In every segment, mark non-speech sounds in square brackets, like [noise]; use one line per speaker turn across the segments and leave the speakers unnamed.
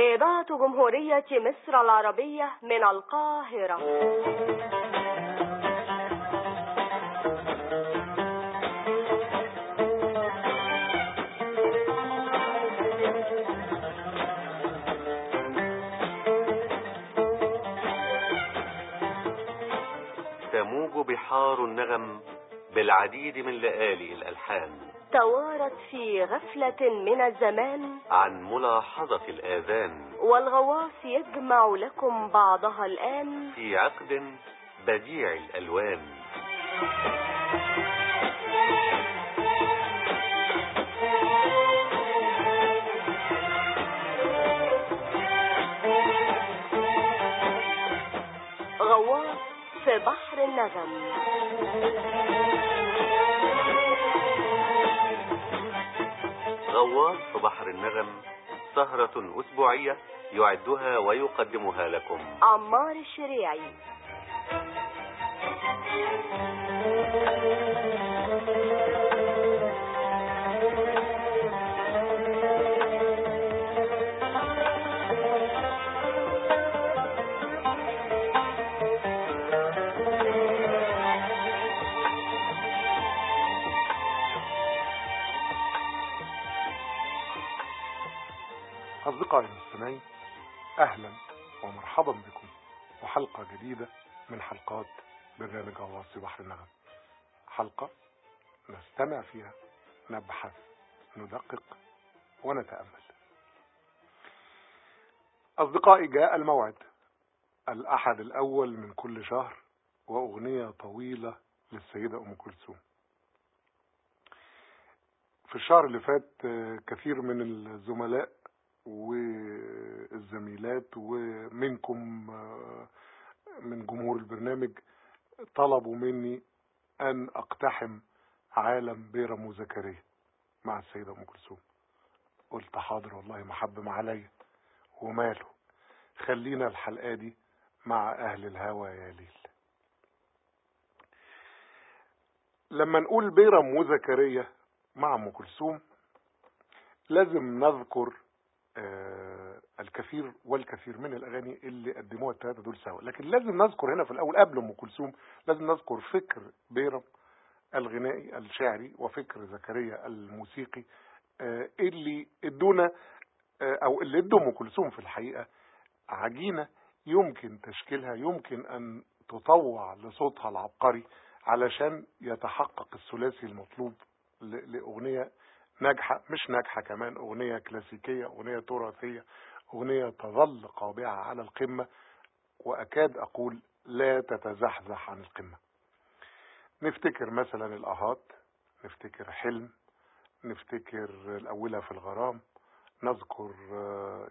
إذاعة جمهورية مصر العربية من القاهرة.
تموج بحار النغم بالعديد من لآلئ الألحان.
توارت في غفلة من الزمان.
عن ملاحظة الآذان.
والغواص يجمع لكم بعضها الآن.
في عقد بديع الألوان.
غواص في بحر النغم.
غواص بحر النغم سهرة أسبوعية يعدها ويقدمها لكم.
عمار الشريعي
أصدقائي المستمعين أهلا ومرحبا بكم وحلقة جديدة من حلقات برنامج غواص بحر النغم. حلقة نستمع فيها نبحث ندقق ونتأمل. أصدقائي جاء الموعد الأحد الأول من كل شهر وأغنية طويلة للسيدة أم كلثوم. في الشهر اللي فات كثير من الزملاء والزميلات ومنكم من جمهور البرنامج طلبوا مني أن أقتحم عالم بيرم وزكريا مع السيدة أم كلثوم. قلت حاضر والله محبم عليا وماله. خلينا الحلقة دي مع أهل الهوى يا ليل. لما نقول بيرم وزكريا مع أم كلثوم لازم نذكر الكثير والكثير من الأغاني اللي قدموها الثلاثه دول سوا. لكن لازم نذكر هنا في الأول قبل أم كلثوم لازم نذكر فكر بيرم الغنائي الشعري وفكر زكريا الموسيقي آه اللي ادونا آه أو اللي ادوا أم كلثوم في الحقيقة عجينة يمكن تشكيلها يمكن أن تطوع لصوتها العبقري علشان يتحقق الثلاثي المطلوب لأغنية ناجحة مش ناجحة كمان أغنية كلاسيكية أغنية تراثية أغنية تظل قابعة على القمة وأكاد أقول لا تتزحزح عن القمة. نفتكر مثلا الأهات نفتكر حلم نفتكر الأولى في الغرام نذكر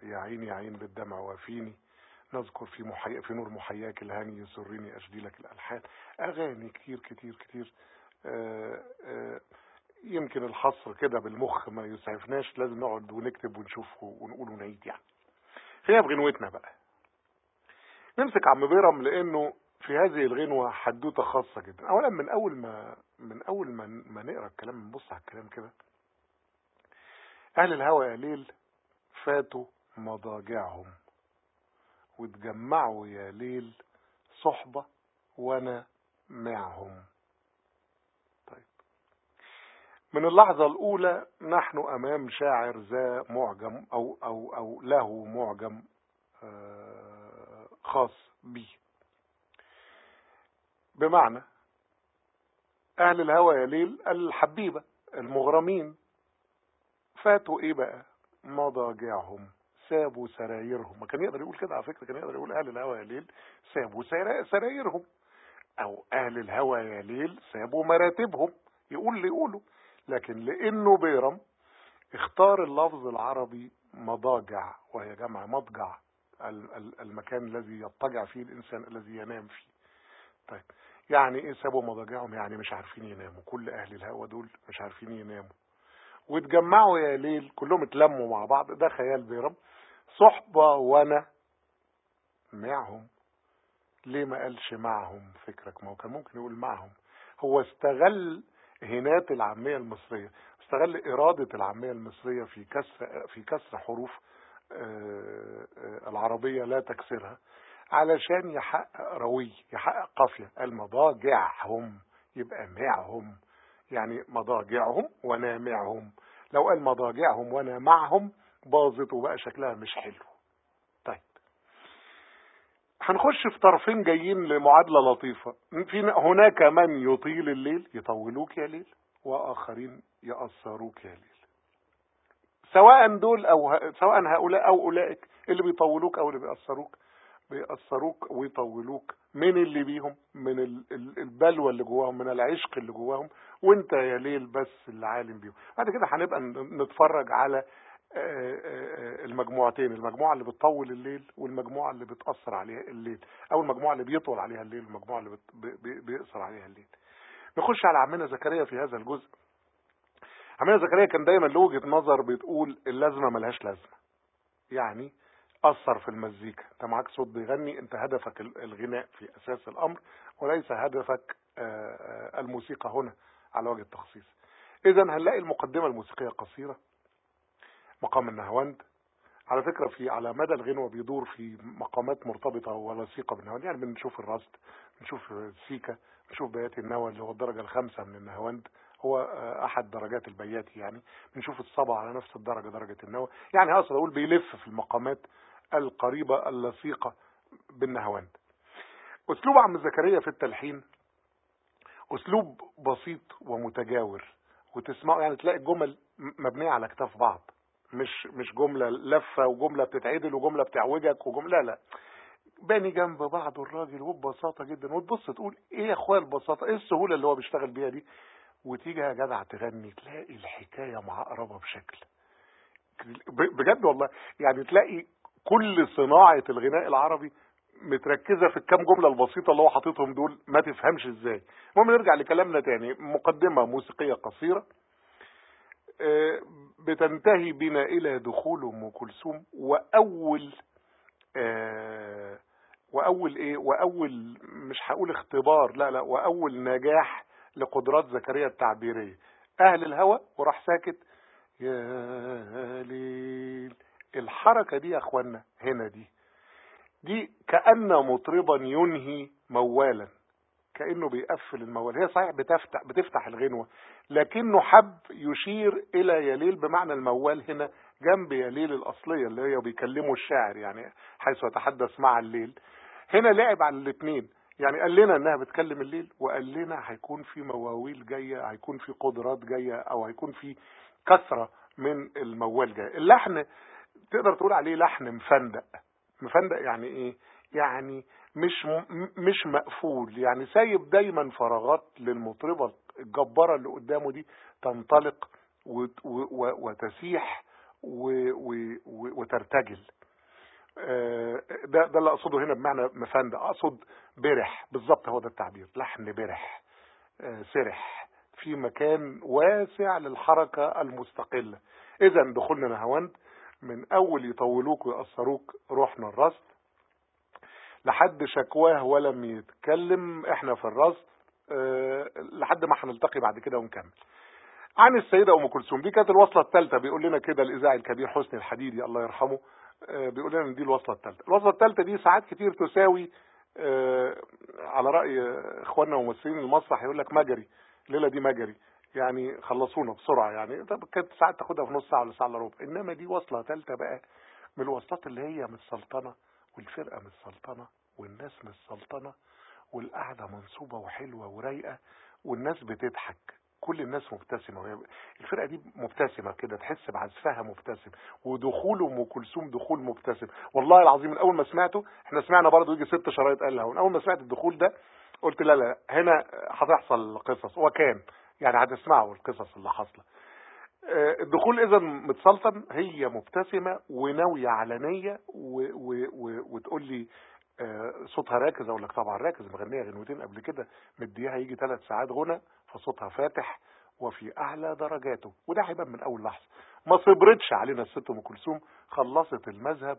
يا عيني يا عين بالدمع وافيني نذكر في محي... في نور محياك الهاني يسرني أشدي لك الألحان. أغاني كتير كتير كتير آآ آآ يمكن الحصر كده بالمخ ما يسعفناش لازم نقعد ونكتب ونشوف ونقول ونعيد يعني. خلينا في غنوتنا بقى. نمسك عم بيرم لأنه في هذه الغنوة حدوتة خاصة جدا. اولا من أول ما من أول ما, ما نقرأ الكلام نبص على الكلام كده. أهل الهوى يا ليل فاتوا مضاجعهم. واتجمعوا يا ليل صحبة وأنا معهم. من اللحظة الأولى نحن أمام شاعر ذا معجم أو, أو, أو له معجم خاص به بمعنى أهل الهوى يا ليل الحبيبة المغرمين. فاتوا إيه بقى؟ مضاجعهم سابوا سرايرهم. ما كان يقدر يقول كده على فكرة كان يقدر يقول أهل الهوى يا ليل سابوا سرايرهم. أو أهل الهوى يا ليل سابوا مراتبهم. يقول اللي يقوله. لكن لأنه بيرم اختار اللفظ العربي مضاجع وهي جمع مضجع المكان الذي يضطجع فيه الإنسان الذي ينام فيه. طيب يعني إيه سابوا مضاجعهم؟ يعني مش عارفين يناموا. كل أهل الهوى دول مش عارفين يناموا. واتجمعوا يا ليل كلهم اتلموا مع بعض. ده خيال بيرم. صحبة وأنا معهم. ليه ما قالش معهم فكرك؟ ما هو كان ممكن يقول معهم. هو استغل هنات العامية المصرية. استغل إرادة العامية المصرية في كسر في كسر حروف العربية لا تكسرها علشان يحقق روي يحقق قافية. المضاجعهم يبقى معهم. يعني مضاجعهم ونامعهم. لو قال مضاجعهم ونامعهم باظت وبقى شكلها مش حلو. هنخش في طرفين جايين لمعادلة لطيفة. في هناك من يطيل الليل؟ يطولوك يا ليل وآخرين يأثروك يا ليل. سواء دول أو. سواء هؤلاء أو أولئك اللي بيطولوك أو اللي بيأثروك بيأثروك ويطولوك. من اللي بيهم؟ من ال- ال- البلوى اللي جواهم من العشق اللي جواهم. وانت يا ليل بس اللي عالم بيهم. بعد كده هنبقى نتفرج على المجموعتين المجموعة اللي بتطول الليل والمجموعة اللي بتأثر عليها الليل أو المجموعة اللي بيطول عليها الليل والمجموعة اللي بيقصر عليها الليل. نخش على عمنا زكريا في هذا الجزء. عمنا زكريا كان دايما له وجهة نظر بتقول اللازمة ملهاش لازمة. يعني أثر في المزيكا. أنت معاك صوت بيغني أنت هدفك ال- الغناء في أساس الأمر وليس هدفك آه، آه، الموسيقى هنا على وجه التخصيص. إذا هنلاقي المقدمة الموسيقية قصيرة. مقام النهاوند. على فكرة في على مدى الغنوة بيدور في مقامات مرتبطة ولصيقة بالنهاوند يعني بنشوف الرصد بنشوف السيكا بنشوف بيات النوى اللي هو الدرجة الخامسة من النهاوند. هو أحد درجات البيات يعني. بنشوف الصبع على نفس الدرجة درجة النوى يعني أقصد أقول بيلف في المقامات القريبة اللصيقة بالنهاوند. أسلوب عم زكريا في التلحين. أسلوب بسيط ومتجاور. وتسمعه يعني تلاقي الجمل مبنية على كتاف بعض. مش مش جملة لفة وجملة بتتعدل وجملة بتعوجك وجملة لا باني جنب بعض الراجل وببساطة جدا وتبص تقول إيه يا إخويا البساطة؟ إيه السهولة اللي هو بيشتغل بيها دي؟ وتيجي يا جدع تغني تلاقي الحكاية معقربة بشكل. بجد والله. يعني تلاقي كل صناعة الغناء العربي متركزة في الكام جملة البسيطة اللي هو حاططهم دول ما تفهمش إزاي. المهم نرجع لكلامنا تاني. مقدمة موسيقية قصيرة. آه، بتنتهي بنا إلى دخول أم كلثوم وأول آه، وأول إيه؟ وأول مش هقول اختبار لا لا وأول نجاح لقدرات زكريا التعبيرية. أهل الهوى وراح ساكت يا ليل الحركة دي يا أخوانا هنا دي دي كأن مطربا ينهي مولا كأنه بيقفل الموال. هي صحيح بتفتح بتفتح الغنوة لكنه حب يشير إلى يليل بمعنى الموال هنا جنب يليل الأصلية اللي هي بيكلمه الشاعر يعني حيث يتحدث مع الليل. هنا لعب على الاثنين يعني قال لنا إنها بتكلم الليل وقال لنا هيكون في مواويل جاية هيكون في قدرات جاية أو هيكون في كثرة من الموال جاية. اللحن تقدر تقول عليه لحن مفندق. مفندق يعني إيه؟ يعني مش مش مقفول. يعني سايب دايما فراغات للمطربة الجبارة اللي قدامه دي تنطلق وتسيح وترتجل. آه، ده ده اللي أقصده هنا بمعنى مفندق أقصد برح. بالظبط هو ده التعبير. لحن برح. آه، سرح. في مكان واسع للحركة المستقلة. اذا دخولنا نهاوند. من أول يطولوك ويقصروك روحنا الرصد. لحد شكواه ولم يتكلم إحنا في الرصد آه، لحد ما هنلتقي بعد كده ونكمل. عن السيدة أم كلثوم دي كانت الوصلة الثالثة بيقول لنا كده الإذاعي الكبير حسني الحديدي الله يرحمه آه، بيقول لنا إن دي الوصلة الثالثة. الوصلة الثالثة دي ساعات كتير تساوي آه، على رأي إخواننا ممثلين المسرح يقول لك مجري الليلة دي مجري يعني خلصونا بسرعة يعني. كانت ساعات تاخدها في نص ساعة ولا ساعة إلا ربع إنما دي وصلة ثالثة بقى من الوصلات اللي هي متسلطنة والفرقة متسلطنة والناس متسلطنة والقعدة منصوبة وحلوة ورايقة والناس بتضحك. كل الناس مبتسمة. الفرقة دي مبتسمة كده تحس بعزفها مبتسم. ودخول أم كلثوم دخول مبتسم. والله العظيم من أول ما سمعته إحنا سمعنا برضه يجي ست شرايط قالها. من أول ما سمعت الدخول ده قلت لا لا هنا هتحصل قصص. وكان يعني هتسمعوا القصص اللي حاصلة. الدخول إذا متسلطن هي مبتسمة وناوية و- وتقول لي آه، صوتها راكز أقول لك طبعا راكز مغنية غنوتين قبل كده مديها يجي ثلاث ساعات غنى فصوتها فاتح وفي أعلى درجاته. وده هيبان من أول لحظة. ما صبرتش علينا الست أم كلثوم خلصت المذهب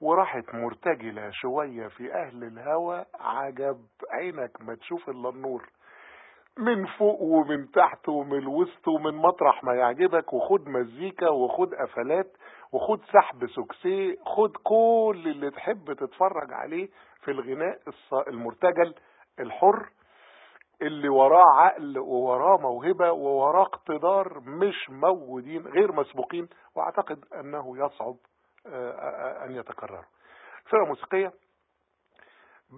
وراحت مرتجلة شوية في أهل الهوى. عجب عينك ما تشوف إلا النور. من فوق ومن تحت ومن الوسط ومن مطرح ما يعجبك وخد مزيكا وخد قفلات وخد سحب سوكسي خد كل اللي تحب تتفرج عليه في الغناء المرتجل الحر اللي وراه عقل ووراه موهبة ووراه اقتدار مش موجودين غير مسبوقين وأعتقد أنه يصعب آه، آه، أن يتكرروا. فرقة موسيقية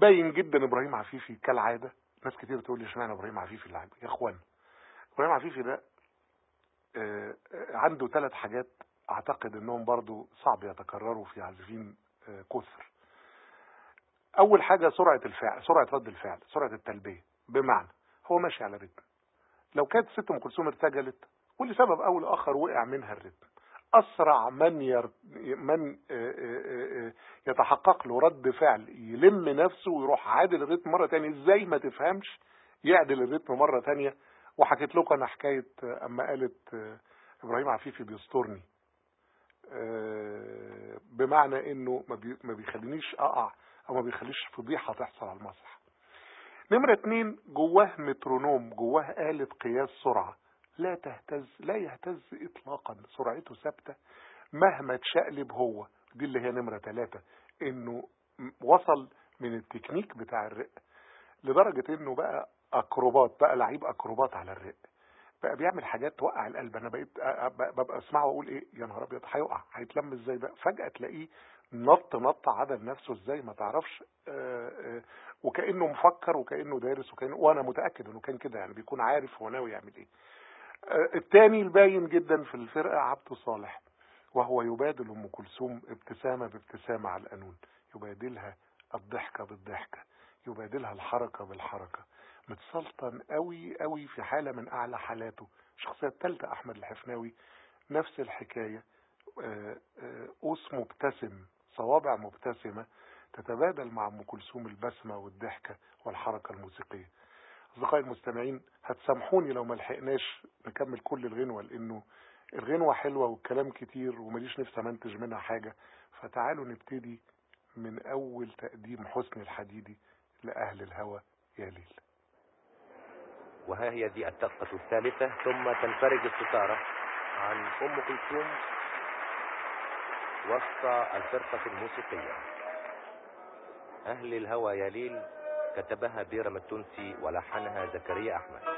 باين جدا إبراهيم عفيفي كالعادة ناس كتير تقول لي اشمعنى إبراهيم عفيفي اللي عاجبك؟ يا اخوان إبراهيم عفيفي ده آه، آه، عنده ثلاث حاجات أعتقد إنهم برضو صعب يتكرروا في عازفين آه، كثر. أول حاجة سرعة الفعل سرعة رد الفعل سرعة التلبية. بمعنى هو ماشي على رتم. لو كانت ست أم كلثوم ارتجلت ولسبب أو لاخر وقع منها الرتم. أسرع من ير... من آه، آه، آه، يتحقق له رد فعل يلم نفسه ويروح عادل الريتم مرة تانية. إزاي ما تفهمش؟ يعدل الريتم مرة تانية. وحكيت لكم أنا حكاية آه، أما قالت إبراهيم عفيفي بيسترني. بمعنى إنه ما بي- ما بيخلينيش أقع أو ما بيخليش فضيحة تحصل على المسرح نمرة اتنين جواه مترونوم جواه آلة قياس سرعة. لا تهتز لا يهتز اطلاقا سرعته ثابتة. مهما تشقلب هو دي اللي هي نمرة ثلاثة إنه م- وصل من التكنيك بتاع الرق لدرجة إنه بقى أكروبات بقى لعيب أكروبات على الرق. بقى بيعمل حاجات توقع القلب. أنا بقيت ببقى أسمعه وأقول إيه؟ يا نهار أبيض هيقع هيتلم إزاي بقى؟ فجأة تلاقيه نط نط عدل نفسه إزاي؟ ما تعرفش. آه، آه، وكأنه مفكر وكأنه دارس وكأنه وأنا متأكد إنه كان كده يعني بيكون عارف هو ناوي يعمل إيه. آه، التاني الباين جدا في الفرقة عبده صالح وهو يبادل أم كلثوم ابتسامة بابتسامة على القانون يبادلها الضحكة بالضحكة يبادلها الحركة بالحركة. متسلطن قوي قوي في حالة من أعلى حالاته. الشخصية الثالثة أحمد الحفناوي نفس الحكاية. آه، آه، قوس مبتسم صوابع مبتسمة تتبادل مع أم كلثوم البسمة والضحكة والحركة الموسيقية. أصدقائي المستمعين هتسامحوني لو ما لحقناش نكمل كل الغنوة لأنه الغنوة حلوة والكلام كتير ومليش نفسي أمنتج منها حاجة. فتعالوا نبتدي من أول تقديم حسن الحديدي لأهل الهوى يا ليل.
وها هي دي الدقة الثالثة ثم تنفرج الستارة عن أم كلثوم وسط الفرقة الموسيقية. أهل الهوى يا ليل. كتبها بيرم التونسي ولحنها زكريا أحمد.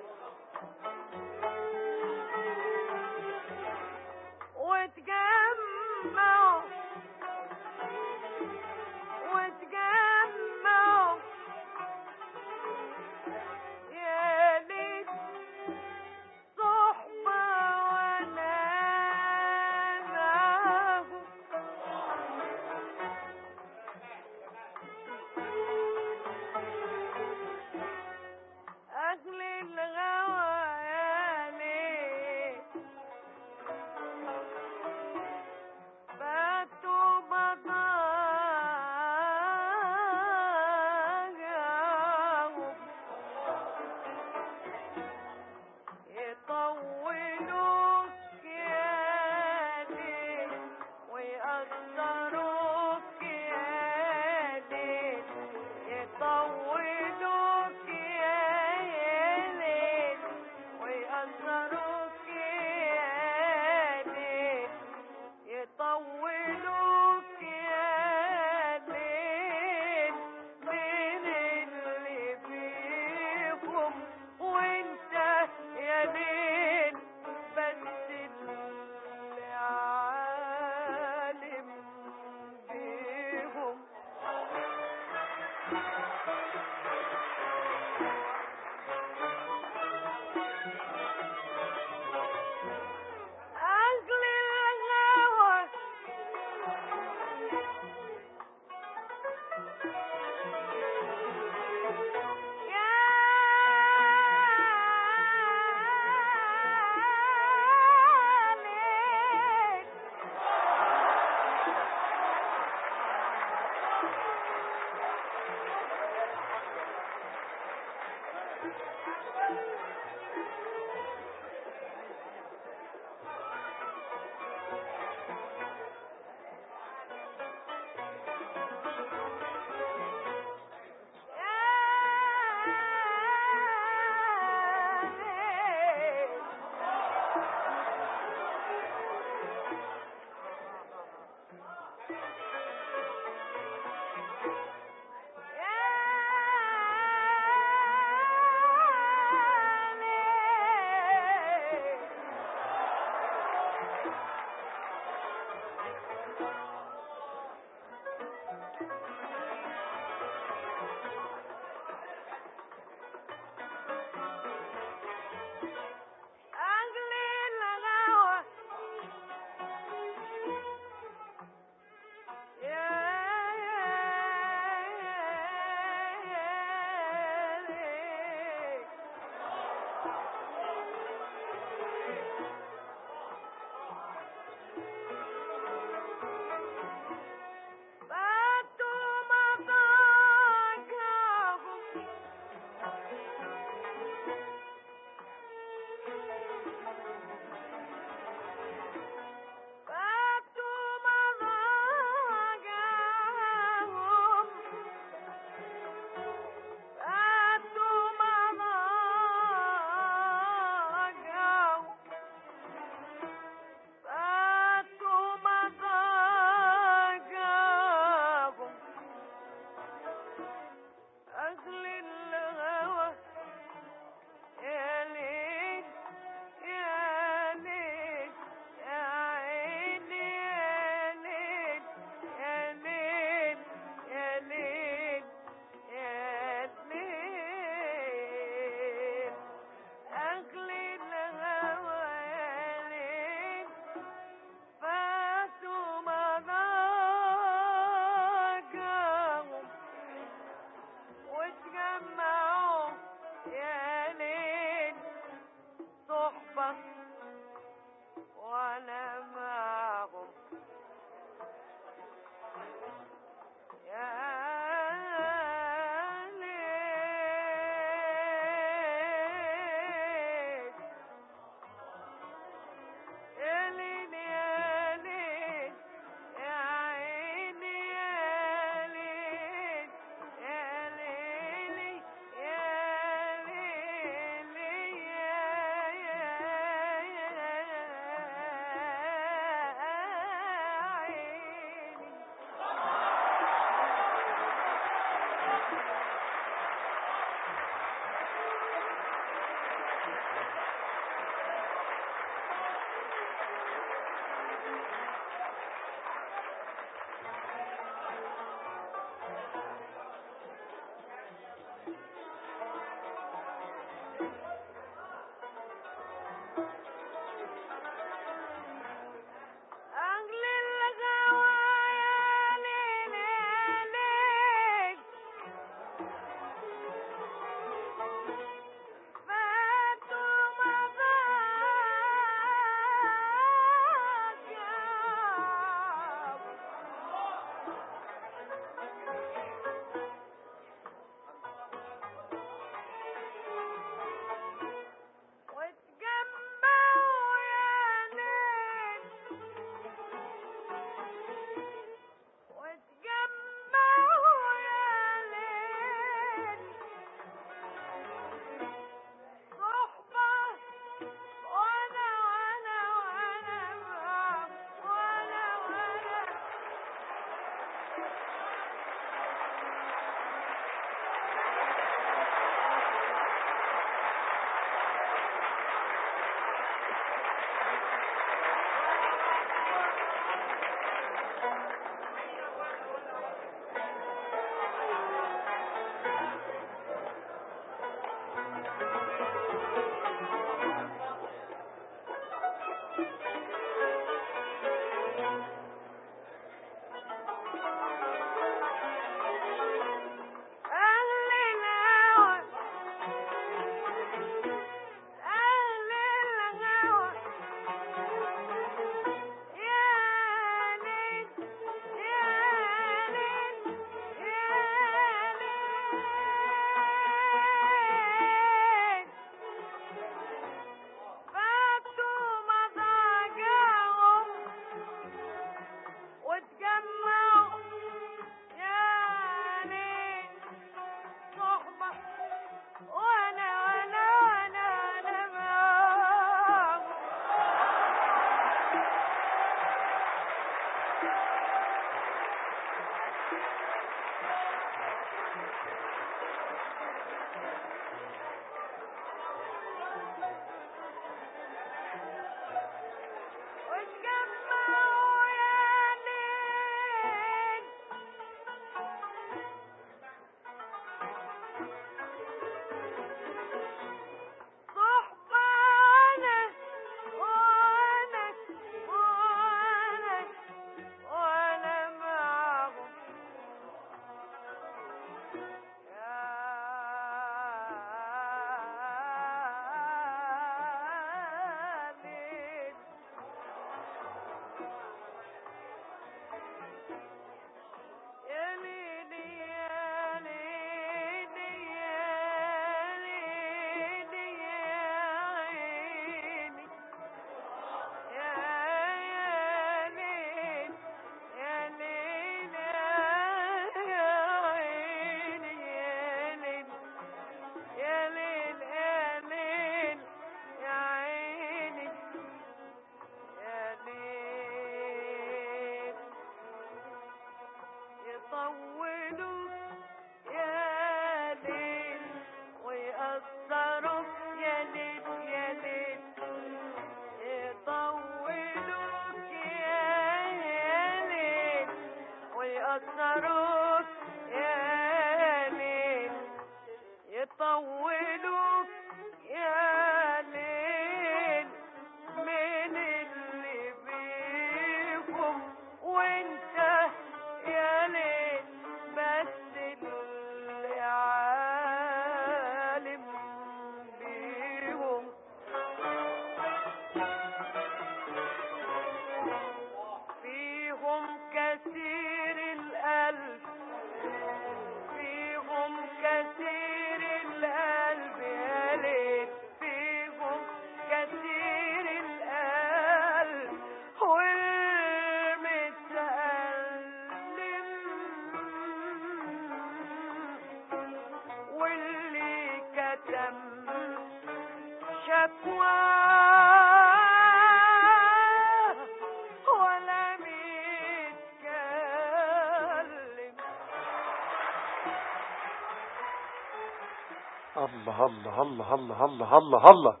الله الله الله الله الله الله الله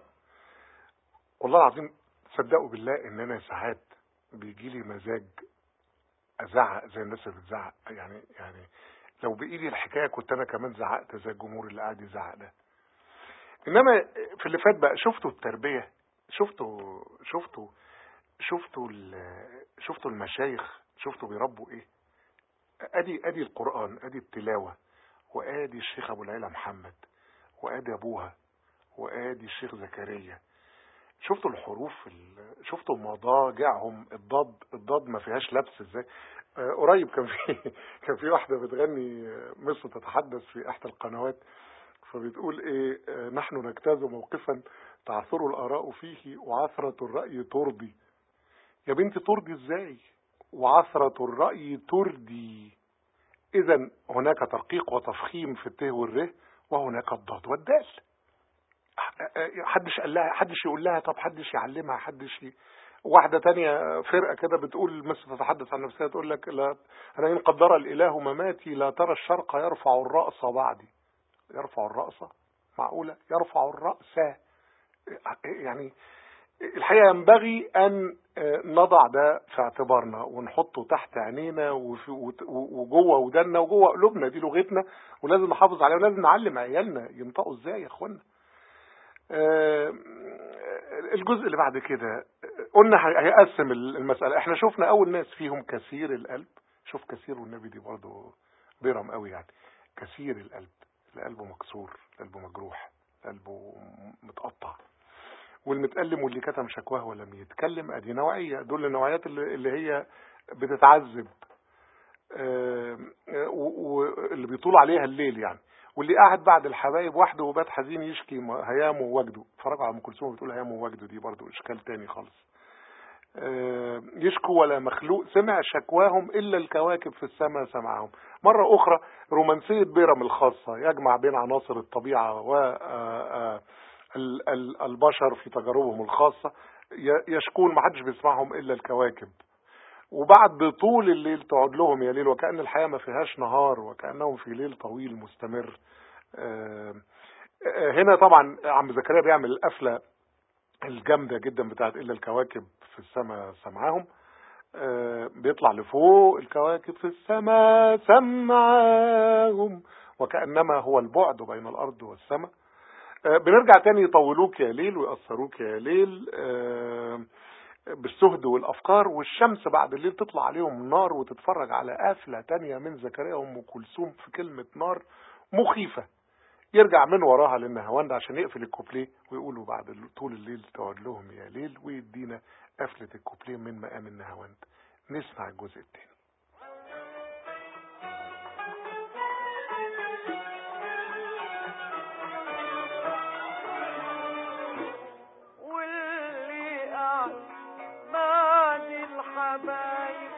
والله العظيم صدقوا بالله إن أنا ساعات بيجي لي مزاج أزعق زي الناس اللي بتزعق. يعني يعني لو بإيدي الحكاية كنت أنا كمان زعقت زي الجمهور اللي قاعد يزعق ده. إنما في اللي فات بقى شفتوا التربية شفتوا شفتوا شفتوا شفتوا المشايخ شفتوا بيربوا إيه؟ أدي أدي القرآن أدي التلاوة وأدي الشيخ أبو العلا محمد. وادي أبوها وادي الشيخ زكريا. شفتوا الحروف ال- شفتوا مضاجعهم الضاد الضاد ما فيهاش لبس إزاي؟ آه، قريب كان في [laughs] كان في واحدة بتغني آه، مصر تتحدث في إحدى القنوات فبتقول إيه آه، نحن نجتاز موقفا تعثر الآراء فيه وعثرة الرأي ترضي. يا بنتي ترضي إزاي؟ وعثرة الرأي تردي اذا هناك ترقيق وتفخيم في الته والره وهناك الضاد والدال. حدش قال لها حدش يقول لها طب حدش يعلمها حدش ي... واحدة تانية فرقة كده بتقول مثل تتحدث عن نفسها تقول لك لا أنا إن قدر الإله مماتي لا ترى الشرق يرفع الرأس بعدي. يرفع الرأس؟ معقولة؟ يرفع الرأس. يعني الحقيقة ينبغي أن نضع ده في اعتبارنا ونحطه تحت عينينا وجوه ودنا وجوه قلوبنا. دي لغتنا ولازم نحافظ عليها ولازم نعلم عيالنا ينطقوا إزاي يا إخوانا. آه، الجزء اللي بعد كده قلنا هي- هيقسم المسألة. إحنا شفنا أول ناس فيهم كثير القلب. شوف كثير والنبي دي برضه بيرم قوي يعني. كثير القلب. القلب مكسور القلب مجروح قلبه متقطع. والمتألم واللي كتم شكواه ولم يتكلم أدي نوعية دول النوعيات اللي, هي بتتعذب. آه، واللي بيطول عليها الليل يعني. واللي قاعد بعد الحبايب وحده وبات حزين يشكي هيامه ووجده. اتفرجوا على أم كلثوم بتقول هيامه ووجده دي برضو إشكال تاني خالص. يشكو ولا مخلوق سمع شكواهم إلا الكواكب في السماء سمعهم. مرة أخرى رومانسية بيرم الخاصة يجمع بين عناصر الطبيعة و آه، آه، البشر في تجاربهم الخاصة ي- يشكون ما حدش بيسمعهم إلا الكواكب. وبعد طول الليل تقعد لهم يا ليل وكأن الحياة ما فيهاش نهار وكأنهم في ليل طويل مستمر. آه، آه، هنا طبعا عم زكريا بيعمل القفلة الجامدة جدا بتاعت إلا الكواكب في السماء سمعاهم. آه، بيطلع لفوق الكواكب في السماء سمعاهم وكأنما هو البعد بين الأرض والسماء. بنرجع تاني يطولوك يا ليل ويأثروك يا ليل آه، بالسهد والأفكار والشمس بعد الليل تطلع عليهم نار وتتفرج على قافله تانية من زكريا وأم كلثوم في كلمة نار مخيفة. يرجع من وراها للنهاوند عشان يقفل الكوبليه ويقولوا بعد طول الليل تقعد لهم يا ليل ويدينا قفلة الكوبليه من مقام النهاوند. نسمع الجزء الثاني
الحبايب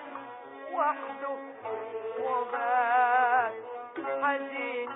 وحده وبات حزين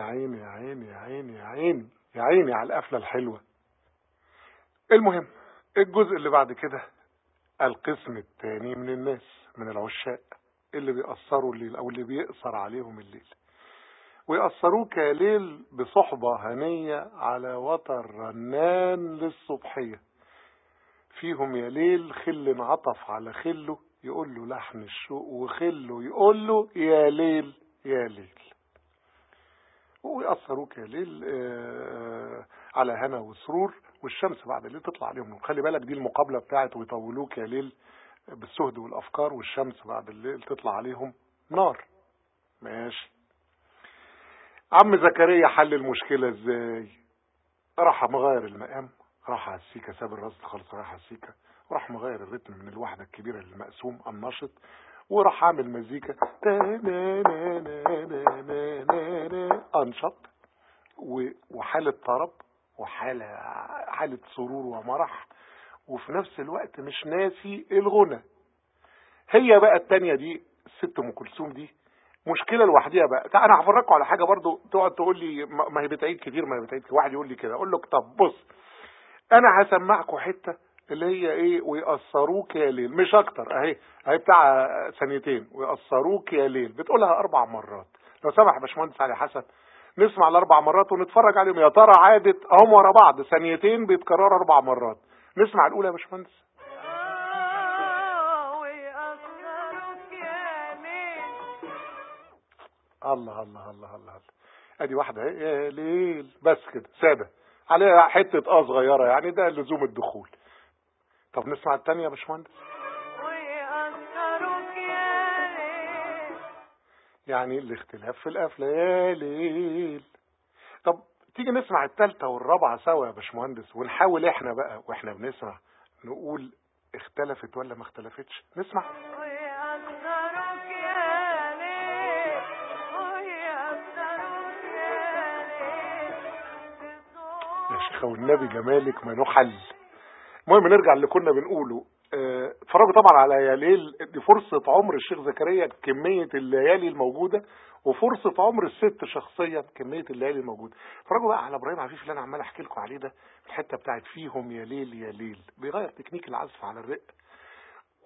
يا
عيني يا عيني يا عيني يا عيني يا عيني على القفلة الحلوة. المهم الجزء اللي بعد كده القسم الثاني من الناس من العشاق اللي بيأثروا الليل أو اللي بيأثر عليهم الليل. ويأثروه كليل بصحبة هنية على وتر رنان للصبحية. فيهم يا ليل خل عطف على خله يقول له لحن الشوق وخله يقول له يا ليل يا ليل. ويأثروك ليل آه، على هنا وسرور والشمس بعد الليل تطلع عليهم. خلي بالك دي المقابلة بتاعت ويطولوك يا ليل والأفكار والشمس بعد الليل تطلع عليهم نار. ماشي. عم زكريا حل المشكلة إزاي؟ راح مغير المقام راح على السيكة ساب الرصد خالص راح على السيكة وراح مغير الريتم من الوحدة الكبيرة للمقسوم النشط. وراح عامل مزيكا. أنشط. و- وحالة طرب وحالة حالة سرور ومرح. وفي نفس الوقت مش ناسي الغنى. هي بقى التانية دي الست أم كلثوم دي مشكلة لوحديها بقى. أنا هفرجكم على حاجة برضو تقعد تقول لي ما هي بتعيد كتير ما هي بتعيد. واحد يقول لي كده. أقول لك طب بص أنا هسمعكم حتة اللي هي إيه ويأثروك يا ليل. مش أكتر. أهي أهي بتاع ثانيتين. ويأثروك يا ليل. بتقولها أربع مرات. لو سمح يا باشمهندس علي حسن نسمع الأربع مرات ونتفرج عليهم. يا ترى عادت اهم ورا بعض. ثانيتين بيتكرروا أربع مرات. نسمع الأولى يا باشمهندس. الله الله الله الله. الله أدي واحدة. يا ليل. بس كده. ساده عليها حتة آه صغيرة يعني. ده لزوم الدخول. طب نسمع الثانية يا باشمهندس. يعني الاختلاف في القفله يا ليل طب تيجي نسمع الثالثه والرابعة سوا يا باشمهندس ونحاول إحنا بقى وإحنا بنسمع نقول اختلفت ولا ما اختلفتش. نسمع.
يا
شيخة والنبي جمالك ما له حل المهم نرجع اللي كنا بنقوله. آه، اتفرجوا طبعا على يا ليل دي فرصة عمر الشيخ زكريا كمية الليالي الموجودة وفرصة عمر الست شخصيا كمية الليالي الموجودة. اتفرجوا بقى على إبراهيم عفيف اللي أنا عمال أحكي لكم عليه ده الحتة بتاعت فيهم يا ليل يا ليل بيغير تكنيك العزف على الرق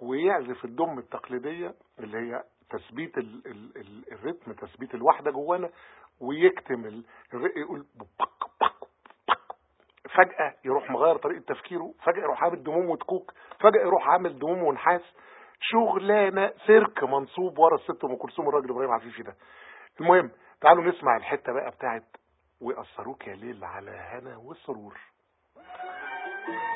ويعزف الدم التقليدية اللي هي تثبيت ال ال ال الريتم تثبيت الوحدة جوانا ويكتم ال- الرق يقول بق فجأة يروح مغير طريقة تفكيره فجأة يروح عامل دموم وتكوك فجأة يروح عامل دموم ونحاس. شغلانة سيرك منصوب ورا الست أم كلثوم الراجل إبراهيم عفيفي ده. المهم تعالوا نسمع الحتة بقى بتاعت ويأثروك يا ليل على هنا وسرور
آه،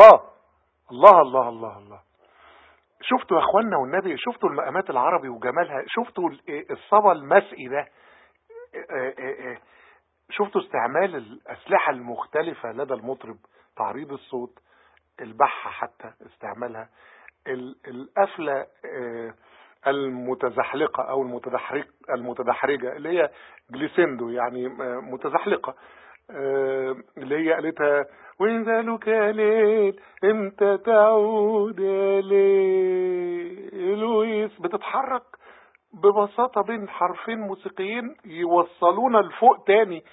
الله. الله الله الله الله. شفتوا يا اخوانا والنبي؟ شفتوا المقامات العربي وجمالها؟ شفتوا ال- الصبا المسئي ده؟ آه آه شفتوا استعمال الأسلحة المختلفة لدى المطرب؟ تعريض الصوت البحة حتى استعمالها. ال- القفلة المتزحلقة أو المتدحرج المتدحرجة اللي هي جليسندو يعني آه، متزحلقة آه، اللي هي قالتها وين ذلك ليل إمتى تعود يا ليل؟ لويس بتتحرك ببساطة بين حرفين موسيقيين يوصلونا لفوق تاني.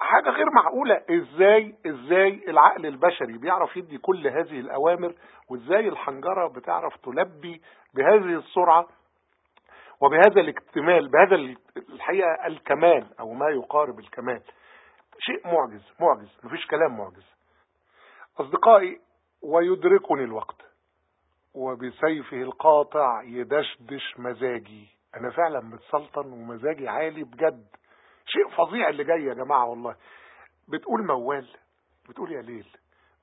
حاجة غير معقولة إزاي إزاي العقل البشري بيعرف يدي كل هذه الأوامر وازاي الحنجرة بتعرف تلبي بهذه السرعة وبهذا الاكتمال بهذا ال- الحقيقة الكمال أو ما يقارب الكمال. شيء معجز معجز مفيش كلام معجز. أصدقائي ويدركني الوقت. وبسيفه القاطع يدشدش مزاجي. أنا فعلا متسلطن ومزاجي عالي بجد. شيء فظيع اللي جاي يا جماعة والله. بتقول موال بتقول يا ليل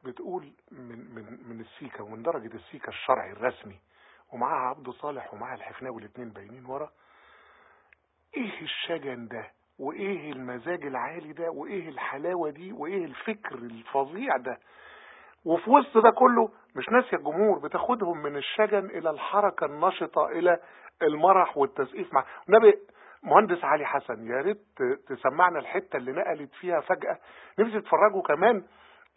بتقول من من من السيكا ومن درجة السيكا الشرعي الرسمي. ومعاها عبده صالح ومعاها الحفناوي الاثنين باينين ورا. إيه الشجن ده؟ وإيه المزاج العالي ده؟ وإيه الحلاوة دي؟ وإيه الفكر الفظيع ده؟ وفي وسط ده كله مش ناسية الجمهور بتاخدهم من الشجن إلى الحركة النشطة إلى المرح والتسقيف مع النبي مهندس علي حسن يا ريت تسمعنا الحتة اللي نقلت فيها فجأة. نفسي تفرجوا كمان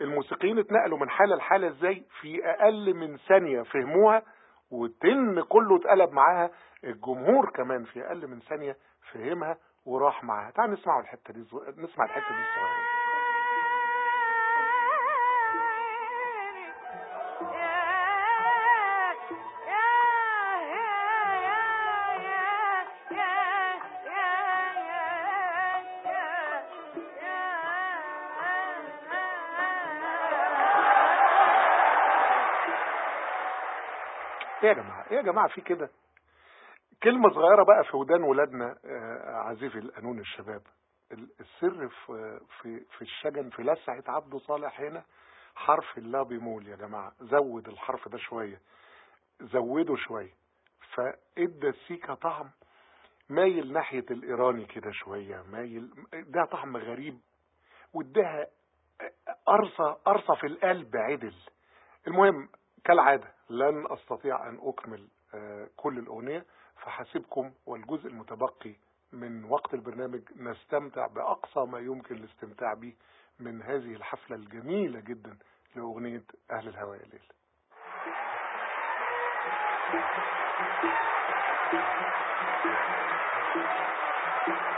الموسيقيين اتنقلوا من حالة لحالة إزاي في أقل من ثانية فهموها والتن كله اتقلب معاها الجمهور كمان في أقل من ثانية فهمها وراح معاها. تعال نسمعوا الحتة دي نسمع الحتة دي الصغيرة. إيه يا جماعة؟ إيه يا جماعة؟ في كده. كلمة صغيرة بقى في ودان ولادنا آه، عزيزي القانون الشباب. ال- السر في في في الشجن في لسعة عبده صالح هنا حرف اللا بيمول يا جماعة. زود الحرف ده شوية. زوده شوية. فإدى السيكا طعم مايل ناحية الإيراني كده شوية. مايل ده طعم غريب. واداها قرصة قرصة في القلب عدل. المهم كالعادة لن أستطيع أن أكمل آه، كل الأغنية فحاسبكم والجزء المتبقي من وقت البرنامج نستمتع بأقصى ما يمكن الاستمتاع به من هذه الحفلة الجميلة جدا لأغنية أهل الهوى يا ليل
Ah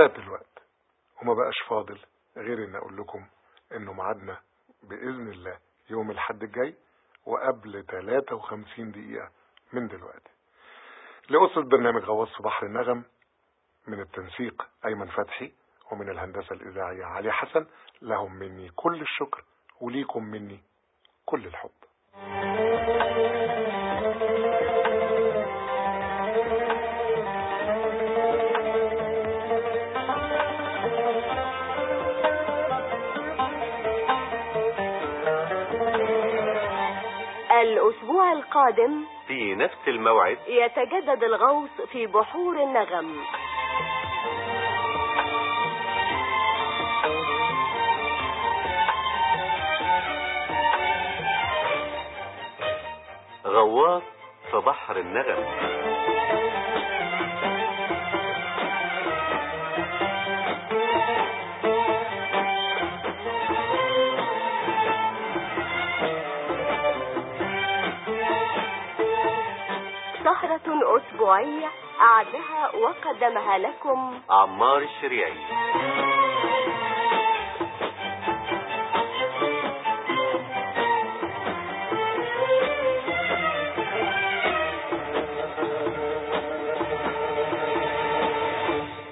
وفات الوقت. وما بقاش فاضل غير ان أقول لكم إنه ميعادنا بإذن الله يوم الحد الجاي وقبل 53 دقيقة من دلوقتي. لأسرة برنامج غواص في بحر النغم من التنسيق أيمن فتحي ومن الهندسة الإذاعية علي حسن لهم مني كل الشكر وليكم مني كل الحب.
القادم
في نفس الموعد.
يتجدد الغوص في بحور النغم.
غواص في بحر النغم.
سهرة أسبوعية أعدها وقدمها لكم.
عمار الشريعي.